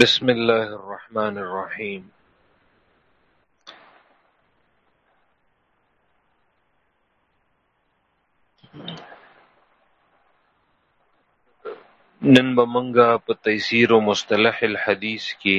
بسم الله الرحمن الرحيم نن به منګه په تيسير و مصطلح الحديث کې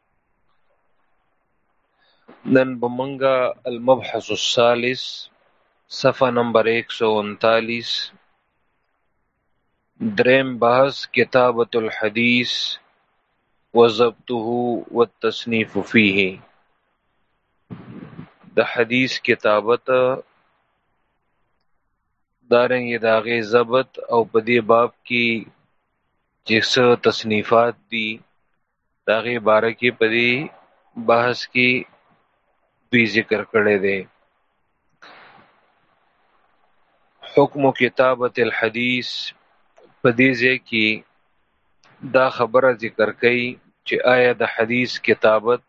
نن به موږ المبحث الثالث صفحه نمبر 139 دریم بحث کتابت الحدیث وضبطه والتصنیف فيه د حدیث کتابت دارنګ داغه ضبط او په دې باب کې چې څه تصنیفات دي د هغې باره کې په دې بحث کې دوی ذکر کړی دی حکم کتابت الحدیث په دې ځای کې دا خبره ذکر کوي چې آیا د حدیث کتابت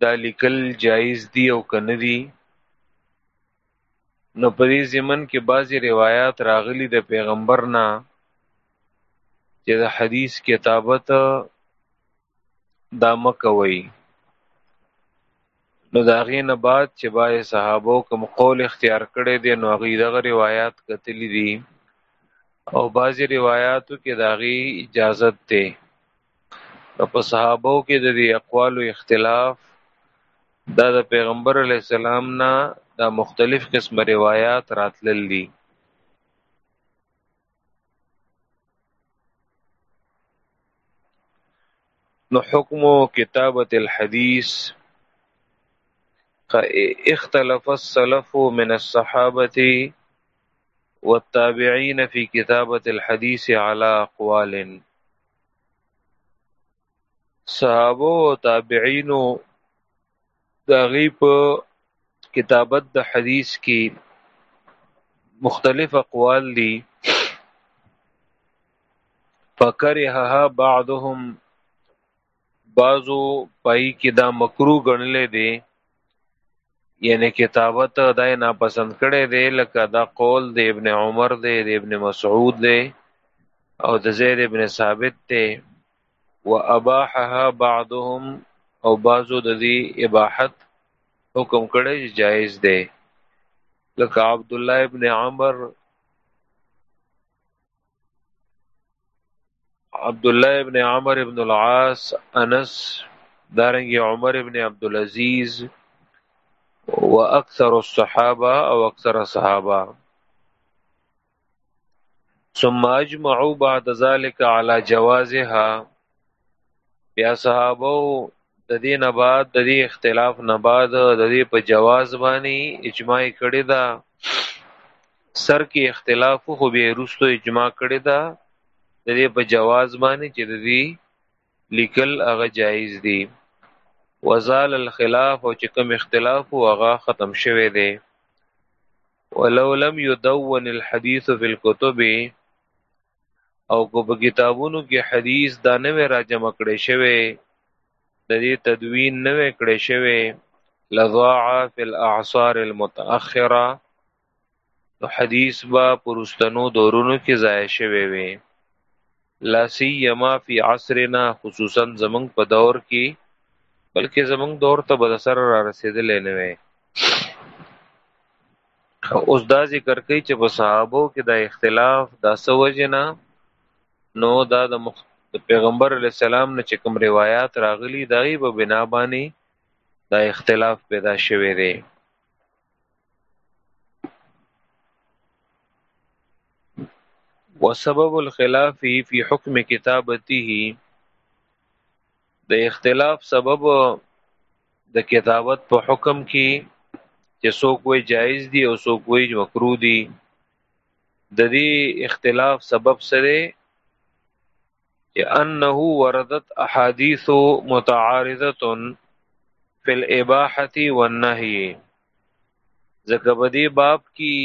دا لیکل جایز دی او کنه دی نو په دې زمن کې بعضی روایات راغلي د پیغمبر نه چې د حدیث کتابت دا مکوي نو دا غینه بعد چې باز صحابه کوم قول اختیار کړي دي نو غي دغه روایت کتلې دي او بعضی روایتو کې داغي اجازت ته نو په صحابو کې د دې اقوالو اختلاف دا د پیغمبر علی السلام نه دا مختلف قسم روایات راتلل دي نو حکم کتابت الحدیث اختلف السلف من الصحابة والتابعين في كتابة الحديث على أقوال صحابو او تابعینو د هغوی په کتابت د حدیث کې مختلف اقوال دي فکرهها بعضهم بعضو پای کې دا مکروه ګڼلې دي یعنی کتابت دای ناپسند کړی دی لکه دا قول د ابن عمر دی د ابن مسعود دی او د زید ابن ثابت دی و اباحها بعضهم او بعضو د دې اباحت حکم کړی چې جایز دی لکه عبد الله ابن عمر عبد الله ابن عمر ابن العاص انس دارنګ عمر ابن عبد العزيز واكثر الصحابه او اکثر صحابه ثم اجمعوا بعد ذلك على جوازها بیا صحابه د دې نه بعد د دې اختلاف نه بعد د دې په جواز باندې اجماع کړی دا سر کې اختلاف خو به روستو اجماع کړی دا د دې په جواز باندې چې د دې لیکل هغه جایز دی وزال الخلاف او چې کوم اختلاف هغه ختم شوه دی ولو لم يدون الحديث في الكتب او که په کتابونو کې حدیث دا نه وی راجمع کړی شوی د دې تدوین نه وی کړی شوی لضاع فی الاعصار المتأخره نو حدیث با پرستنو دورونو کې ضایع شوی وی لا سیما فی عصرنا خصوصا زمنګ په دور کې بلکې زمنګ دور ته به سره را رسیدلې نه وی اوس دا ذکر کوي چې په صحابو کې دا اختلاف دا څه وجه نه نو دا د مخ... پیغمبر علی السلام نه چې کوم روایت راغلي دا یې په بنا باندې دا اختلاف پیدا شوی دی وسبب الخلاف فی حکم کتابته د اختلاف سبب د کتابت په حکم کې چې څوک وی جایز دي او څوک وی مکروه دي د دې اختلاف سبب سره چې انه وردت احاديث متعارضه فی الاباحه والنهی ځکه په دې باب کې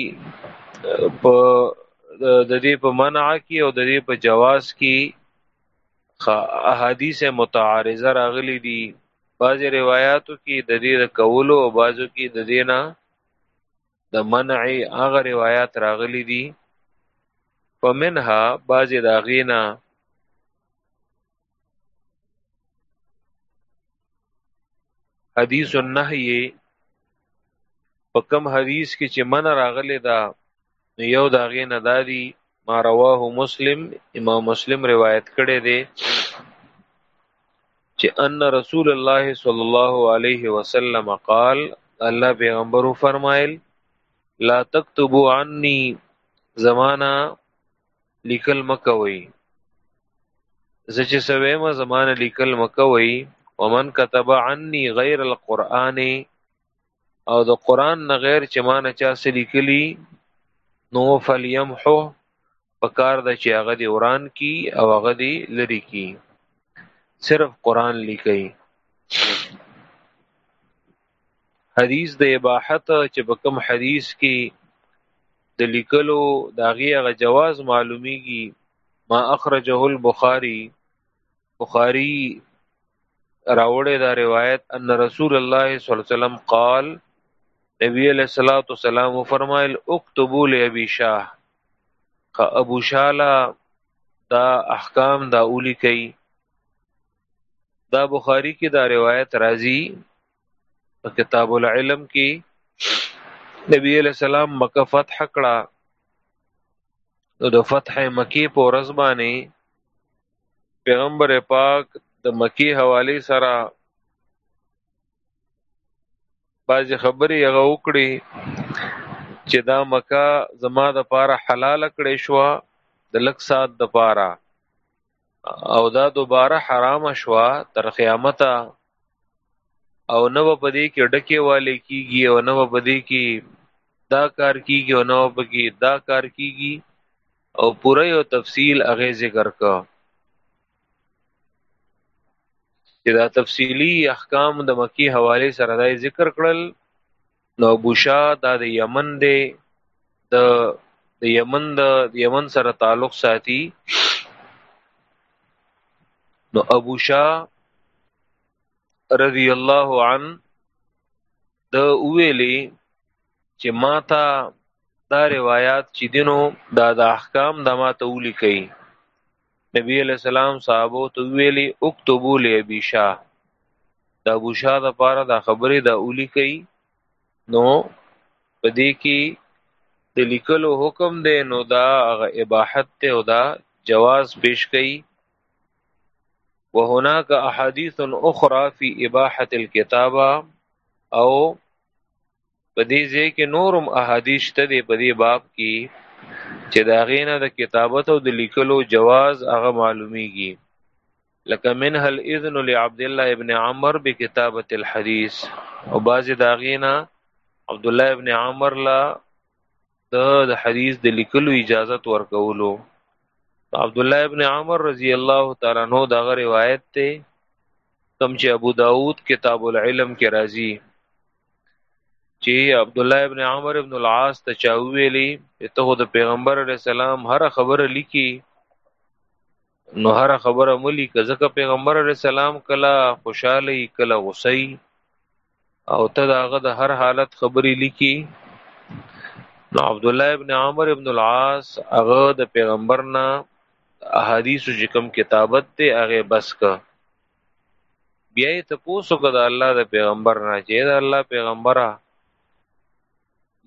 په د دې په منع کې او د دې په جواز کې احادیث متعارضه راغلي دي بعضې روایاتو کې د دې د کولو او بعضو کې د دې نه د منع هغه روایات راغلي دي په منها بعضې د هغې نه حدیث النهی په کوم حدیث کې چې من راغلی دا یو دا غې نه دادی ما رواه مسلم امام مسلم روایت کړی دی چې ان رسول الله صلی الله علیه وسلم قال الله پیغمبر فرمایل لا تكتبوا عني زمانہ لیکل مکوي زه چې سوي ما زمانه لیکل مکوي ومن كتب عني غير القرآن او د قرآن نه غیر چې ما نه چا سلی کلی نو فلیمحو پکار د چې هغه دی وران کی او هغه دی لری کی صرف قرآن لیکي حدیث د اباحت چې په کوم حدیث کې د لیکلو د هغې هغه جواز معلومیږي ما اخرجه البخاري بخاري راوړی دا روایت ان رسول الله صلی الله علیه وسلم قال نبی علیہ الصلوۃ والسلام فرمایل اكتبوا لابي شاه ک ابو شالا دا احکام دا اولی کوي دا بخاری کې دا روایت راځي په کتاب العلم کې نبی علیہ السلام مکه فتح کړه نو د فتح مکی په ورځ باندې پیغمبر پاک د مکی حواله سره باز خبرې هغه وکړي چې دا مکه زما د پاره حلال کړې شو د لک سات د پاره او دا دوباره حرام شوا تر قیامت او نه په دې کې ډکه والي کیږي او نه په دې کې دا کار کیږي او نه په کې دا کار کیږي او پوره یو تفصیل هغه ذکر کا چې دا تفصیلی احکام د مکی حواله سره دا ذکر کړل نو ابو شا دا د یمن دی د د یمن د یمن سره تعلق ساتي نو ابو شا رضی الله عن د ویلي چې ما ته دا روایت چې دینو دا د احکام د ما ته ولیکي نبی علیہ السلام صحابو ته ویلی اکتبو لی ابی شاه د ابو شاه د پاره دا خبره د اولی کوي نو په دې کې د لیکلو حکم دی نو دا هغه اباحت ته او دا جواز پیش کوي وهناك احاديث اخرى في اباحه الكتابه او په دې ځای کې نور هم احادیث شته دی په دې باب کې چې د هغې نه د کتابت او د لیکلو جواز هغه معلومیږي لکه منه الاذن لعبد الله ابن عمر بکتابت الحدیث او بعضې د هغې نه عبد الله ابن عمر لا د حدیث د لیکلو اجازت ورکولو عبد الله ابن عمر رضی الله تعالی عنہ دا روایت ته کم چې ابو داود کتاب العلم کې راځي چې عبد الله ابن عمر ابن العاص ته چا ویلي چې ته د پیغمبر علی السلام هر خبره لیکي نو هر خبره ملي که ځکه پیغمبر علی السلام کله خوشاله کله غصه او ته داغه د هر حالت خبرې لیکي نو عبد الله ابن عمر ابن العاص هغه د پیغمبرنا احادیث چې کوم کتابت ته هغه بس کا بیا یې تپوس وکړ د الله د پیغمبر نه چې د الله پیغمبره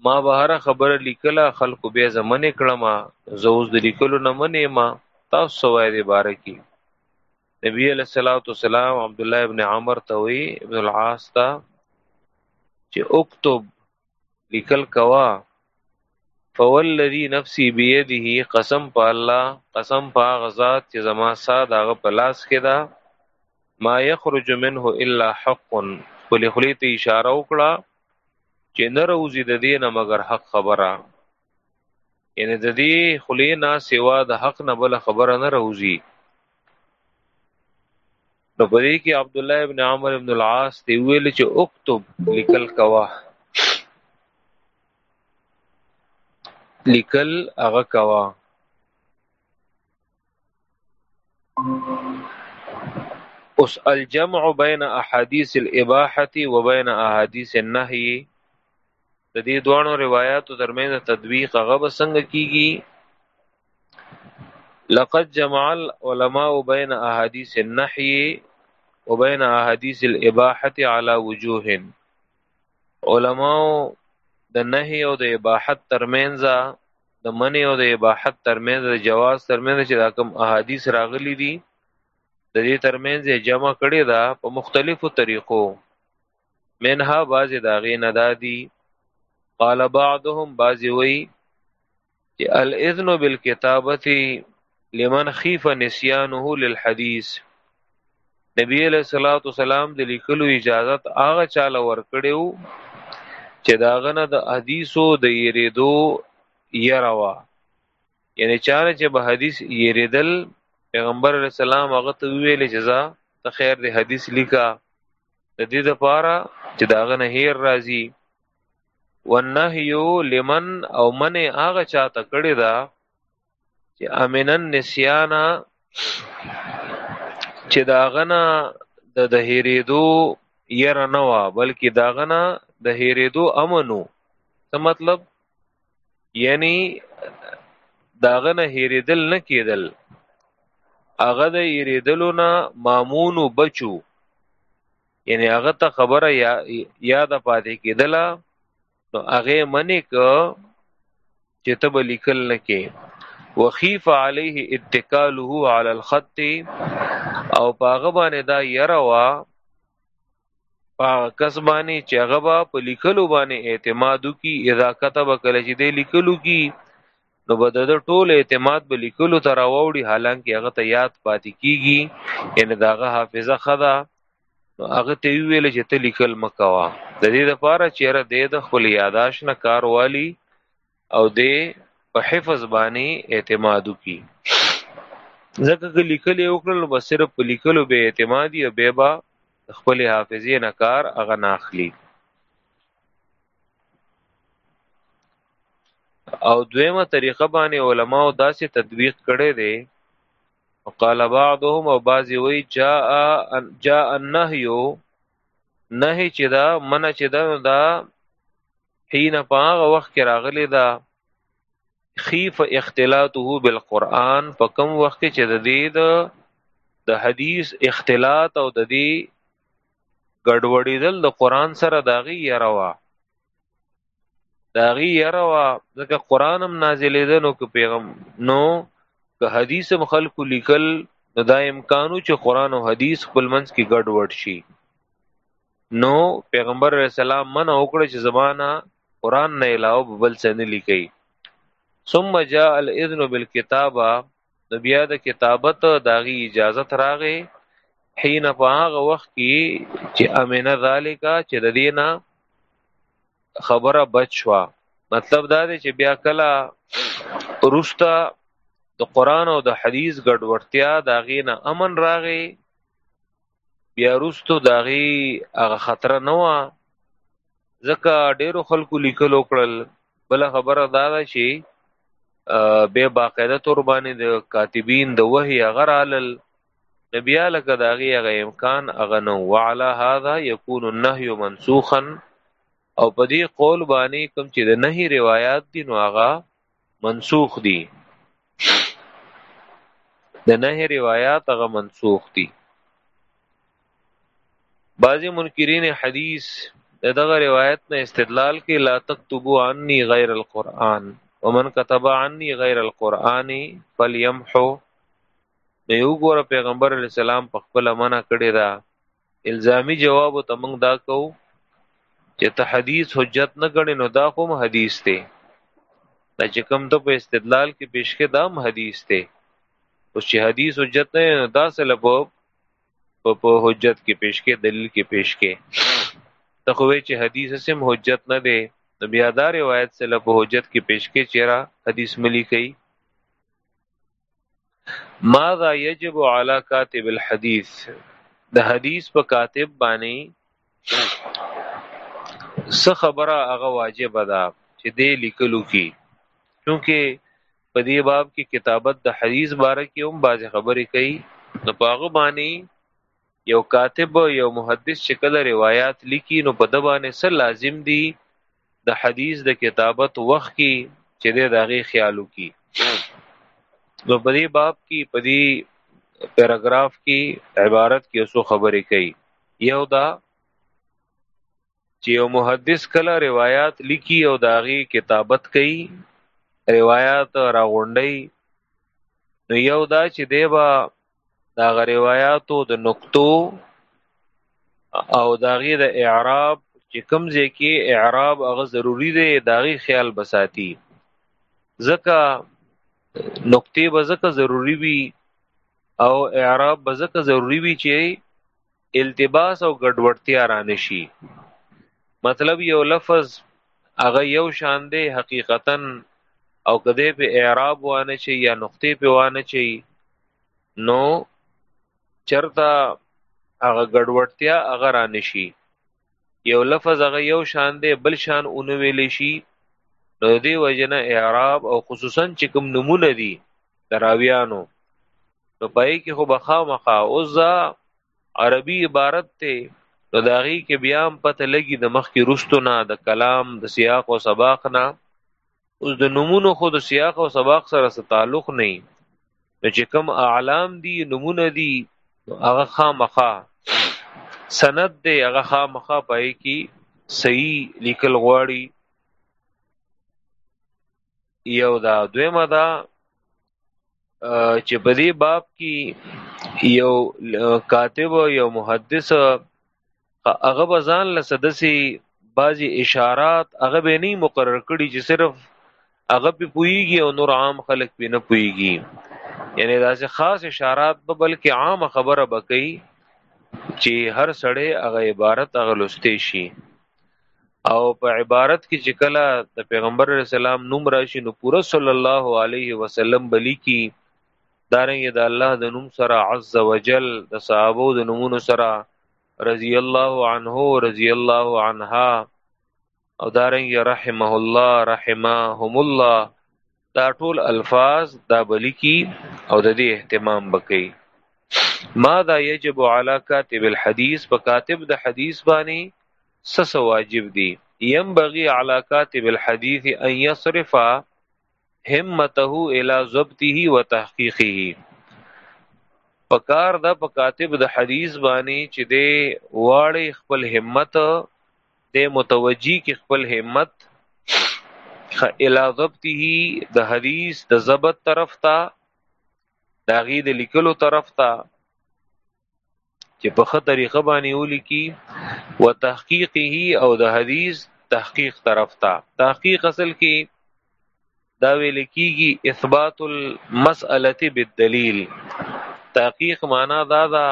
ما به هره خبره لیکله خلکو بیا زه منې کړم زه اوس د لیکلو نه منې ما تاسو څه وایې دې باره کې نبی علیه الصلاۃ والسلام عبدالله ابن عمر ته وی ابن العاص ته چې اکتب لیکل کوا فوالذي نفسي بيده قسم په الله قسم په هغه ذات چې زما سا د هغه په لاس کې ده ما یخرج منه الا حق خپلې خولې ته اشاره وکړه چې نه روزي د دې نه مګر حق خبره یعنی د دې خلی نه سوا د حق نه بل خبره نه راوځي نو په دې کې عبد الله ابن عمر ابن العاص دی ویل چې اكتب لیکل کوا لیکل هغه کوا اوس الجمع بین احادیث الاباحه و بین احادیث النهی د دې دوانو روایتو ترمنځ تطبیق هغه به څنګه کیږي لقد جمع العلماء بین احادیث النهی و بین احادیث الاباحه علی وجوه علماو د نهي او د اباحت ترمنځ د منی او د اباحت ترمنځ د جواز ترمنځ چې دا کوم احادیث راغلي دي د دې ترمنځ یې جمع کړي دا په مختلفو طریقو منها بعضې د هغې نه دا دي قال بعضهم بعضې وایي الاذن بالکتابه لمن خیف نسیانه للحدیث نبی علیہ الصلوۃ والسلام د لیکلو اجازت هغه چاله ورکړیو چې دا غنه د حدیثو د یریدو یروا یعنی چاره چې به حدیث یریدل پیغمبر علیہ السلام هغه ته ویل جزا ته خیر د حدیث لیکا د دې لپاره چې دا غنه هیر راځي والنهی لمن او من هغه چاته کړی دا چې امن النسیان چې دا غنا د د هریدو ير نه وا بلکې دا غنا د هریدو امنو څه مطلب یعنی دا غنا هریدل نه کېدل هغه د هریدلو نه مامون بچو یعنی هغه ته خبره یا یاد پاتې کېدله نو هغه منی ک چې ته به لیکل نه کې وخیف علیه اتکاله علی الخط او پاغه باندې دا يروا پاغه کس باندې چې هغه په لیکلو باندې اعتماد کی اذا كتب کله چې دی لیکلو کی نو به د ټول اعتماد به لیکلو ته راوړي حالانکه هغه ته یاد پاتې کیږي یعنی داغه حافظه خدا هغه ته ویل چې ته لیکل مکوا د دې لپاره چې را دې د خپل یاداش نه کار والی او دې په حفظ باندې اعتماد وکي ځکه چې لیکل یو کړل بس صرف په لیکلو به اعتماد یا به با خپل حافظه نه کار هغه نه اخلي او دویمه طریقه باندې علما او داسې تطبیق کړي دي وقال بعضهم او بعضی وی جاء جاء النهي نهي چې دا من چې دا دا حين په هغه وخت کې راغلي دا خيف اختلاطه بالقران په کوم وخت چې د دې د حدیث اختلاط او د دې ګډوډېدل د قران سره داغي یروا د هغې یره وه ځکه قرآن هم نازلېده نو که پیغم نو که حدیث هم خلکو لیکل نو دا امکانو چې قرآن او حدیث خپل منځ کې ګډ وډ شي نو پیغمبر علیه السلام منع وکړه چې زمانہ قرآن نه علاوه بل څه نه لیکي ثم جاء الاذن بالکتابه نو بیا د کتابت د هغې اجازت راغې حین په هغه وخت کې چې امنه ذالک چې د دینه خبره بچوا مطلب دا دی چې بیا کله روستا د قران او د حدیث ګډوډتیا دا غینه امن راغی بیا وروسته د هغې هغه خطره نه وه ځکه ډېرو خلکو لیکل وکړل بله خبره دا ده چې بیا باقاعده تور باندې د کاتبین د وحی هغه رالل نو بیا لکه د هغې هغه امکان هغه نه وعلا هذا یکون النهی منسوخا او په دې قول باندې کوم چې د نهی روایات دي نو هغه منسوخ دي د نهي روایات هغه منسوخ دي بعضی منکرین حدیث دغه روایت نه استدلال کې لا تكتبوا عني غیر القرآن ومن كتب عني غیر القرآن فليمحو نو یو ګور پیغمبر علی السلام په خپل منع کړی دا الزامي جواب ته موږ دا کو چې ته حدیث حجت نه ګڼې نو دا کوم حدیث دی دا چې کوم ته په استدلال کې پیش کې دا هم حدیث دی او چې حدیث حجت نه نو دا څه لپو په حجت کې پیش کې دلیل کې پیش کې ته خو چې حدیث سم حجت نه دی نو بیا دا روایت څه لپو حجت کې پیش کې چیرې حدیث ملي کوي ماذا یجب علی کاتب الحدیث د حدیث په کاتب باندې څه خبره هغه واجب ده چې دې لیکلو کې چونکه په دې باب کې کتابت د حدیث باره کې هم بعضې خبرې کوي نو په هغه باندې یو کاتب یو محدث چې کله روایت لیکي نو په د باندې څه لازم دي د حدیث د کتابت وخت کې چې دی د هغې خیال وکړي نو په دې باب کې په دې پیراګراف کې عبارت کې اوسو خبرې کوي یو دا چې یو محدث کله روایت لیکي او د هغې کتابت کوي روایت راغونډي نو یو دا چې دی به د هغه روایاتو د نقطو او د هغې د اعراب چې کوم ځای کې اعراب هغه ضروری دی د هغې خیال به ساتي ځکه نقطې به ځکه ضروری وي او اعراب به ځکه ضروری وي چې التباس او ګډوډتیا را نه شي. مطلب یو لفظ هغه یو شان دی حقیقتا او که دی په اعراب وانه چي یا نقطې په وانه چي نو چرته هغه ګډوډتیا هغه را نه شي. یو لفظ هغه یو شان دی بل شان اونه ویل شي نو دی وجنه اعراب او خصوصا چې کوم نمونه دي دراویانو نو پای کې خو بخا مخا او ځا عربي عبارت ته نو داغي کې بیا هم پته لګي د مخ کې رستو نه د کلام د سیاق او سباق نه اوس د نمونه خو د سیاق او سباق سره څه تعلق نه نو چې کوم اعلام دي نمونه دي هغه خامخا سند دی هغه خامخا پای کې صحیح لیکل غواړي یو دا دویمه دا چې په دې باب کې یو کاتب او یو محدث هغه بزان لسدسي بعضی اشارات هغه به نه مقرر کړي چې صرف هغه په پويږي او نور عام خلک په نه پويږي یعنی داسې خاص اشارات به بلکې عام خبره بکې چې هر سړی هغه عبارت هغه لسته شي او په عبارت کې چې کله د پیغمبر علی السلام نوم راشي نو پوره صلی الله علیه وسلم بلی کی دارنګ د الله د نوم سره عز وجل د صحابه د نومونو سره رضی الله عنه رضی الله عنها او دارنګ رحمه الله رحمهم الله دا ټول الفاظ دا بلکی او د دې اهتمام بکې ماذا یجب علی کاتب الحدیث په کاتب د حدیث باندې سس واجب دی ينبغي على كاتب الحديث ان يصرف همته الى ضبطه وتحقيقه پکار د پکاتب د حدیث باندې چې دی واړې خپل همت دی متوجی کی خپل همت الی ضبطه د حدیث د ضبط طرف ته دا غي د لیکلو طرف ته چې په خه طریقه باندې ولیکي و تحقیقه او د حدیث تحقیق طرف ته تحقیق اصل کې دا ویل کیږي اثبات المسأله بالدلیل تحقیق معنا دا ده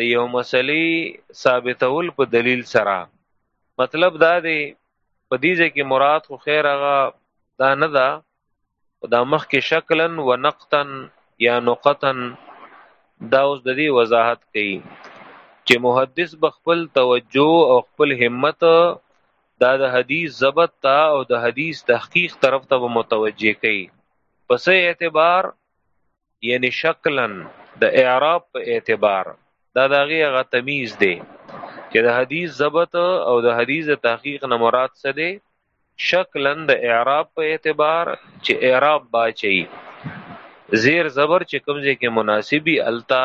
د یو مسلې ثابتول په دلیل سره مطلب دا دی په دې ځکه مراد خو خیر هغه دا نه ده دا مخ کې شکلن و نقطن یا نقطن دا اوس د دې وضاحت کوي چې محدث بخپل توجه او خپل همت دا د حدیث ضبط ته او د حدیث تحقیق طرف ته به متوجه کوي په څه اعتبار یعنی شکلا د اعراب په اعتبار دا دغه غ تمیز دی چې د حدیث ضبط او د حدیث تحقیق نه مراد څه دی شکلا د اعراب په اعتبار چې اعراب باچي زیر زبر چې کومځه کې مناسبي التا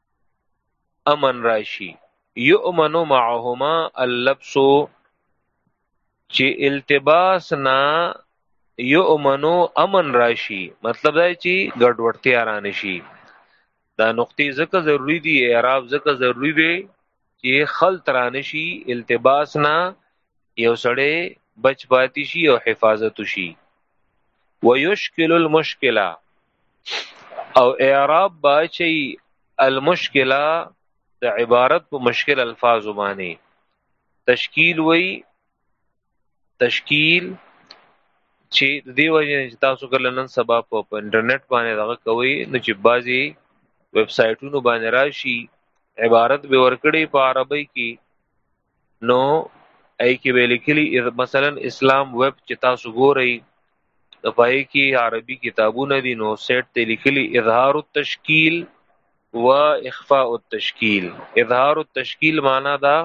امن راشي یؤمن معهما اللبس چې التباس نه یؤمن امن راشي مطلب دا چې ګډوډتیا را نشي دا نقطې ځکه ضروری دي اعراب ځکه ضروری دی چې خلط را نشي التباس نه یو سړی بچ پاتې شي او حفاظت شي ويشکل المشکله او اعراب با چي المشکله د عبارت په مشکل الفاظ باندې تشکیل وای تشکیل چې دی وجه چې تاسو کله نن سبا په انټرنیټ باندې دغه کوي نو چې بعضي ویب سټونو باندې راشي عبارت به ورکړي په عربی کې نو ای کې ویل کلی مثلا اسلام ویب چې تاسو ګورئ نو پای کې عربي کتابونه دي نو سیټ ته لیکلي اظهار التشکیل و اخفاء التشکیل اظهار التشکیل معنا دا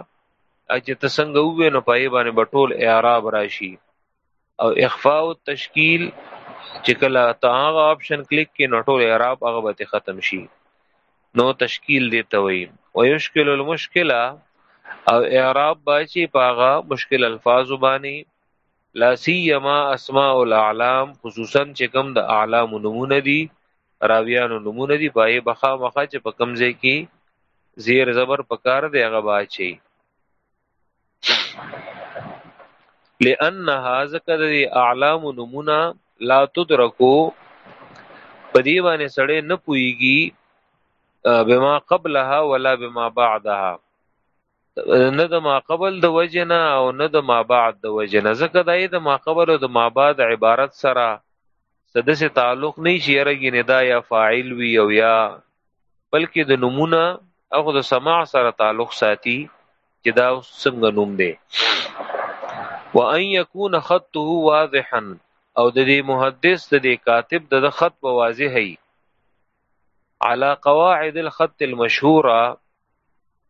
چې تسنګ وې نو پای باندې بټول اعراب راشي او اخفاء التشکیل چې کله ته هغه آپشن کلیک کې نو ټول اعراب هغه به ختم شي نو تشکیل دی ته وي او یشکل المشکله او اعراب با چې پاغه مشکل الفاظ باندې لا سیما اسماء الاعلام خصوصا چې کوم د اعلام نمونه دي راویانو نمونه دي پای بخا مخه چې په کمزې کې زیر زبر پکار دی هغه با چې لانها ذکر دی اعلام نمونه لا تدرکو په دی باندې سړی نه پويږي بما قبلها ولا بما بعدها نه د ما قبل د وجنه او نه د ما بعد د وجنه ځکه دای د ما قبل او د ما بعد عبارت سره سدسه تعلق نه شي رګینه دا یا فاعل وی او یا بلکې د نمونه او د سماع سره تعلق ساتي چې دا څنګه نوم دی وان يكون خطه واضحا او د دې محدث د دې کاتب د خط په واضح هي على قواعد الخط المشهوره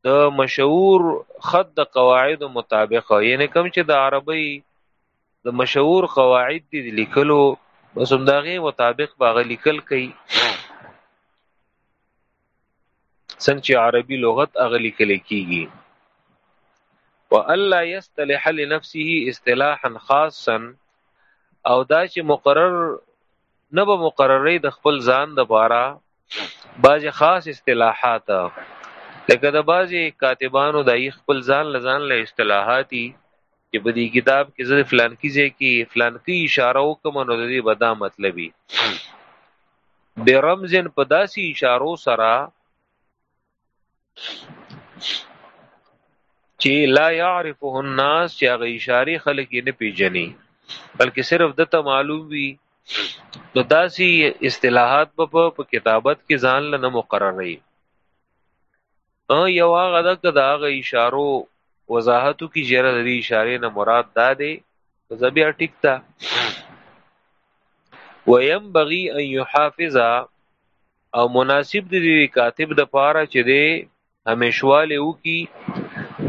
د مشهور خط د قواعد مطابق یعنی کوم چې د عربی د مشهور قواعد دي لیکلو بس هم داغه مطابق باغ لیکل کوي څنګه چې عربي لغت اغلی کل کیږي والا یستلح لنفسه اصطلاحا خاصا او دا چې مقرر نه به مقررې د خپل ځان د پاره بعض خاص اصطلاحات لکه د بعض کاتبانو د خپل ځان لزان له اصطلاحاتي چې په دې کتاب کې زه فلانکی ځای کې فلانکی اشاره وکم نو د دې به دا مطلب وي برمزن په داسې اشارو سره چې لا يعرفه الناس چې هغه اشاره خلک یې نه پیژني بلکې صرف دته معلوم وي نو داسې اصطلاحات په په کتابت کې ځان له مقررې یو هغه ده که د هغه اشارو وضاحت وکړي چې یاره د دې اشارې نه مراد دا دی زه بیا ټیک ده وينبغي ان يحافظ او مناسب دی دی کاتب د پاره چې دی همیشواله وکي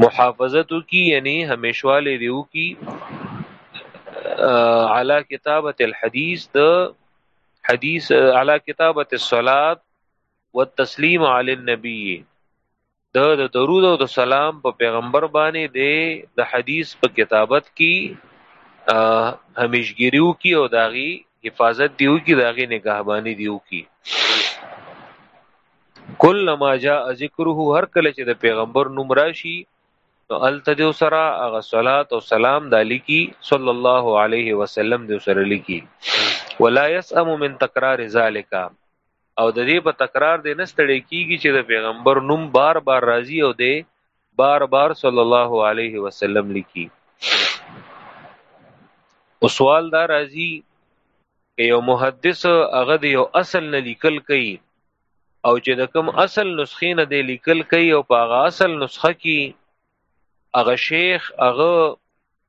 محافظت وکي یعنی همیشواله دی وکي علا کتابت الحدیث د حدیث علا کتابت الصلات والتسلیم علی النبی د د درود او د سلام په پیغمبر باندې د د حدیث په کتابت کې همیشګریو کې او داغي حفاظت دیو کې داغي نگهبانی دیو کې کله ما جاء ذکره هر کله چې د پیغمبر نوم راشي نو التدو سرا اغه صلات او سلام د لکی صلی الله علیه وسلم د سره لکی ولا یسأم من تکرار ذالک او د دې په تکرار دې نه ستړی کیږي چې د پیغمبر نوم بار بار راځي او دې بار بار صلی الله علیه وسلم لیکي او سوال دا راځي که یو محدث هغه د یو اصل نه لیکل کوي او چې د کوم اصل نسخې نه دی لیکل کوي او په هغه اصل نسخه کې هغه شیخ هغه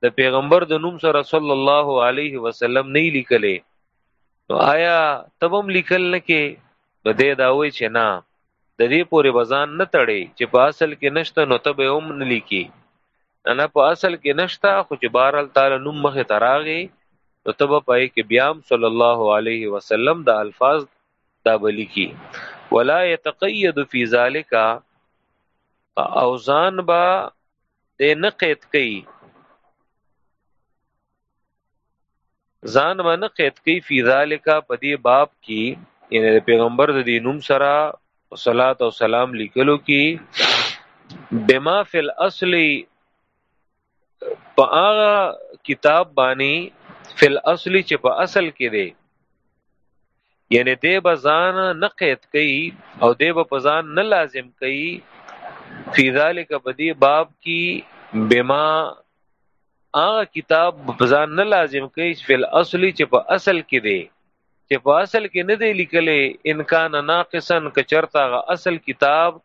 د پیغمبر د نوم سره صلی الله علیه وسلم نه لیکلې نو آیا تبم لیکل نه کې نو دې دا وای چې نه د دې پورې بزان نه تړي چې په اصل کې نشته نو ته به هم نه لیکي نه په اصل کې نشته خو چې بهرال تعالی نوم مخه تراغي نو ته به پای کې بیام صلی الله علیه وسلم د الفاظ دا بلیکي ولا يتقيد في ذلك او ځان با دی نه قید کوي ځان به نه قید کوي فی ذالک په دې باب کې یعنی د پیغمبر د دې نوم سره صلوات او سلام لیکلو کې بما فی الاصل په هغه کتاب باندې فی الاصل چې په اصل کې دی یعنی دی به ځان نه قید کوي او دی به په ځان نه لازم کوي فی ذلک بدی باب کی بما هغه کتاب په ځان نه لازم کوي فی الاصل چې په اصل کې دی چې په اصل کې نه دی لیکلې ان کان ناقصا کچرتا هغه اصل کتاب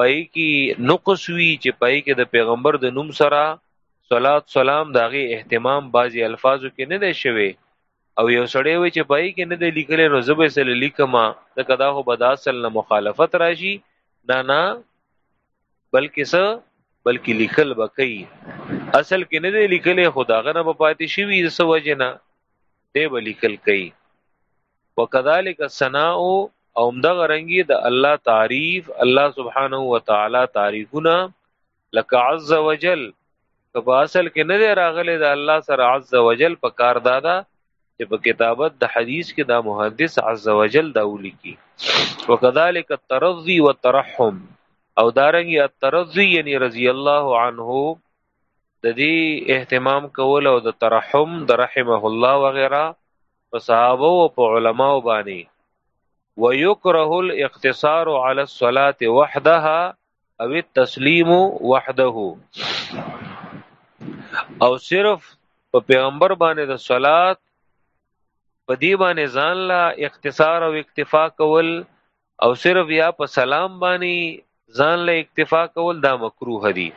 پای کې نقص وی چې پای کې د پیغمبر د نوم سره صلوات سلام داغه اهتمام بعضی الفاظو کې نه دی شوی او یو سړی وي چې پای کې نه دی لیکلی نو زه به یې سره لیکم ځکه دا خو به د اصل نه مخالفت راشي نه نه بلکې څه بلکې لیکل به کوي اصل کې نه دی لیکلی خو د هغه نه به پاتې شوي د څه وجې نه دی به لیکل کوي وکذالک الثناء او همدغه رنګي د الله تعریف الله سبحانه و تعالی تعریفونه لکه عز وجل که په اصل کې نه دی راغلی د الله سره عز وجل په کار دادا چې په کتابت د حدیث کې دا محدث عز وجل دا ولیکي وکذالک الترضی والترحم او دارنګي الترضی یعنی رضی الله عنه د دې اهتمام کول او د ترحم د رحمه الله وغیرہ په صحابه او په علما باندې ويكره الاقتصار على الصلاه وحدها او التسلیم وحده او صرف په پیغمبر باندې د صلات په دی باندې ځان لا اختصار او اکتفا کول او صرف یا په سلام باندې ځان له اکتفا کول دا مکروه دي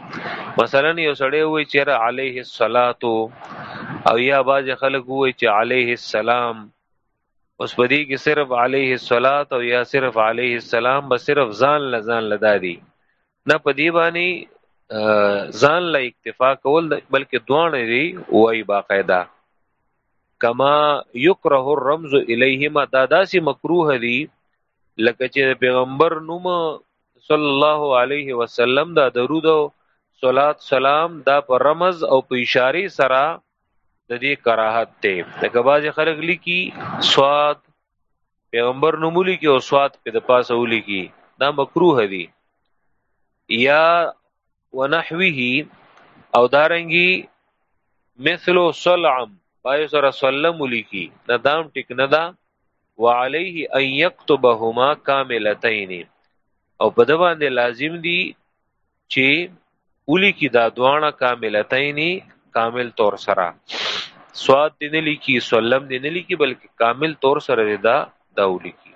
مثلا یو سړی وای چې را علیه الصلاۃ او یا باز خلک وای چې علیه السلام اوس په دې کې صرف علیه الصلاۃ او یا صرف علیه السلام به صرف ځان له ځان لدا دي نه په دې باندې ځان له اکتفا کول بلکې دوه دی وای باقاعده کما یکره الرمز الیهما دا داسې مکروه دي لکه چې پیغمبر نوم صلی الله علیه وسلم دا درود او صلات سلام دا پر رمز او په اشاره سره د دې کراهت ته لکه بعضی خلک لیکي سواد پیغمبر نوم لیکي او سواد په د پاسه ولیکي دا مکروه دي یا ونحوه او دارنګي مثل صلعم پای سره سلم لیکي دا دام ټیک نه دا وعليه ان يكتبهما كاملتين او په د باندې لازم دي چی ولیکی دا دواړه کاملتین کامل طور سره سواد دی نه لیکي سلم دی نه لیکي بلکې کامل طور سره دی دا دا ولیکي